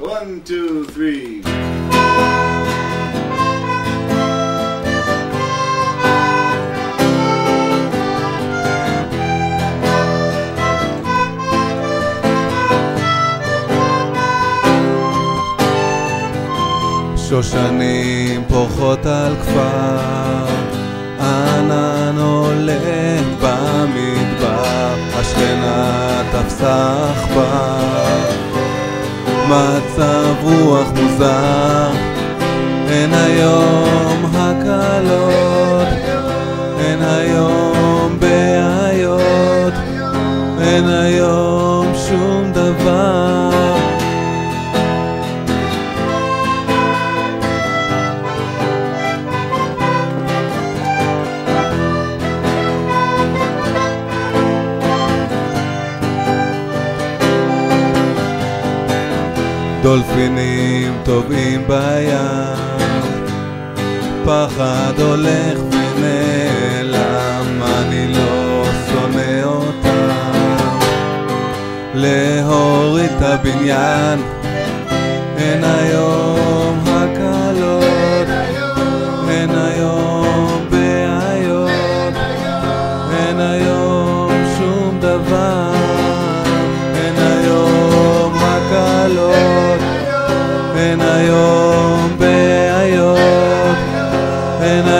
One, two, three. שושנים פורחות על כפר, ענן עולה במדבר, השכנה תפסה עכבר. מצב רוח מוזר, אין היום הקלות, אין היום בעיות, אין היום שום דבר. דולפינים טובעים בים, פחד הולך ונעלם, אני לא שונא אותם. להוריד את הבניין, אין היום הקלות, אין היום בעיות, אין היום שום דבר, אין היום בעיות, אין היום